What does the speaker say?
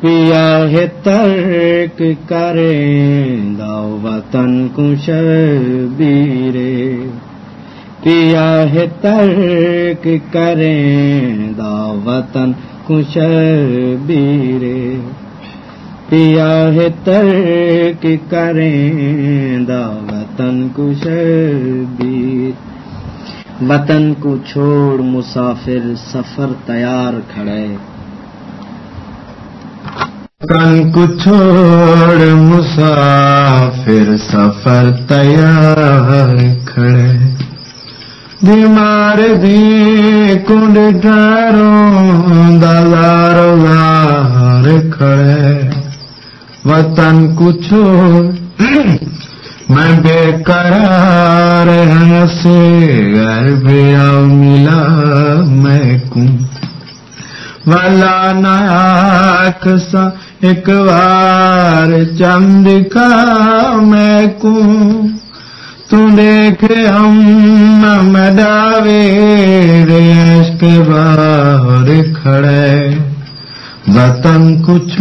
پیا ہے ترک کریں دا وطن کو شبیرے پیا ہے ترک کریں دا وطن کو شبیرے پیا ہے ترک کریں دا وطن کو شبیر وطن کو چھوڑ مسافر سفر تیار کھڑے۔ وطن کو چھوڑ مسافر سفر تیار کھڑے۔ بیمار دی کنڈ ڈاروں دلار وار کھڑے۔ وطن کو چھوڑ میں بے قرار ہنسے گھر بیا ملا۔ والا ناک سا ایک بار چند کا میں کو تو دیکھ ہم مداوے ریش کے باہر کھڑے وطن کچھ